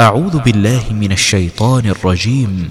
أعوذ بالله من الشيطان الرجيم.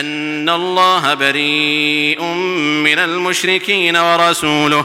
أن الله بريء من المشركين ورسوله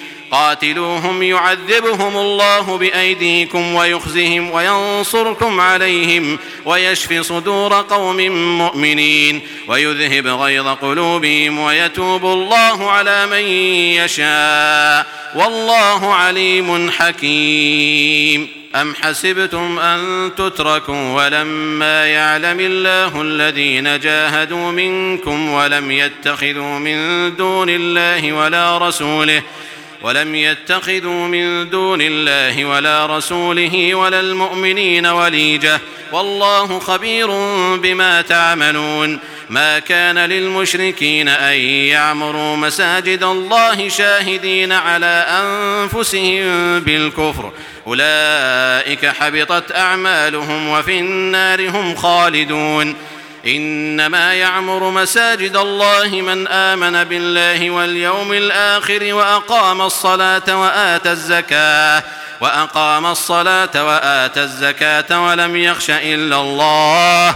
قاتلوهم يعذبهم الله بأيديكم ويخزهم وينصركم عليهم ويشفي صدور قوم مؤمنين ويذهب غيظ قلوبهم ويتوب الله على من يشاء والله عليم حكيم أم حسبتم أن تتركوا ولما يعلم الله الذين جاهدوا منكم ولم يتخذوا من دون الله ولا رسوله ولم يتخذوا من دون الله ولا رسوله ولا المؤمنين وليجة. والله خبير بما تعملون. ما كان للمشركين أن يعمروا مساجد الله شاهدين على أنفسهم بالكفر. أولئك حبطت أعمالهم وفي النار هم خالدون. إنما يعمر مساجد الله من آمن بالله واليوم الآخر وأقام الصلاة واتى الزكاة وأقام الصلاة وآت الزكاة ولم يخش إلا الله.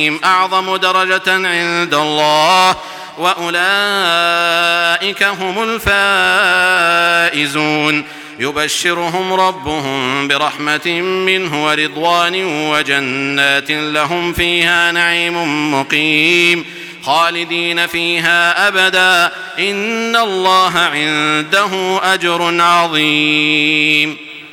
إبراهيم أعظم درجة عند الله وأولئك هم الفائزون. يبشرهم ربهم برحمة منه ورضوان وجنات لهم فيها نعيم مقيم. خالدين فيها أبدا. إن الله عنده أجر عظيم.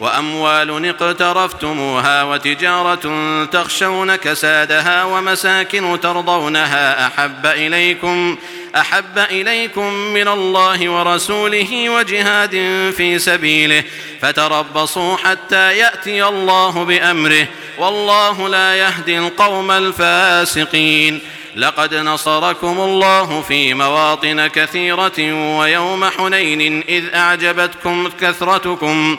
وأموال اقترفتموها وتجارة تخشون كسادها ومساكن ترضونها أحب إليكم أحب إليكم من الله ورسوله وجهاد في سبيله فتربصوا حتى يأتي الله بأمره والله لا يهدي القوم الفاسقين. لقد نصركم الله في مواطن كثيرة ويوم حنين إذ أعجبتكم كثرتكم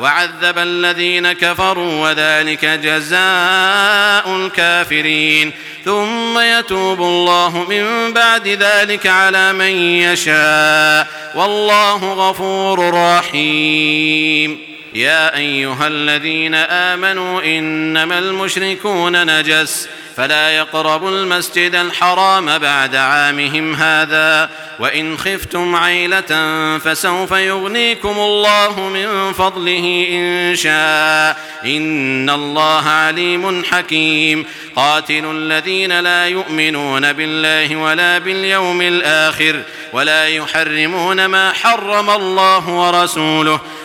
وعذب الذين كفروا وذلك جزاء الكافرين. ثم يتوب الله من بعد ذلك على من يشاء. والله غفور رحيم. يا أيها الذين آمنوا إنما المشركون نجس فلا يقربوا المسجد الحرام بعد عامهم هذا وإن خفتم عيلة فسوف يغنيكم الله من فضله إن شاء إن الله عليم حكيم قاتل الذين لا يؤمنون بالله ولا باليوم الآخر ولا يحرمون ما حرم الله ورسوله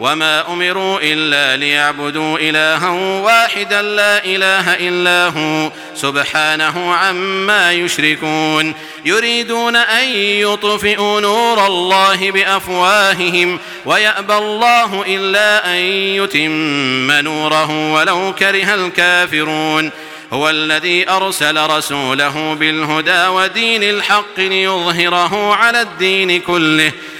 وما أمروا إلا ليعبدوا إلها واحدا لا إله إلا هو سبحانه عما يشركون يريدون أن يطفئوا نور الله بأفواههم ويأبى الله إلا أن يتم نوره ولو كره الكافرون هو الذي أرسل رسوله بالهدى ودين الحق ليظهره على الدين كله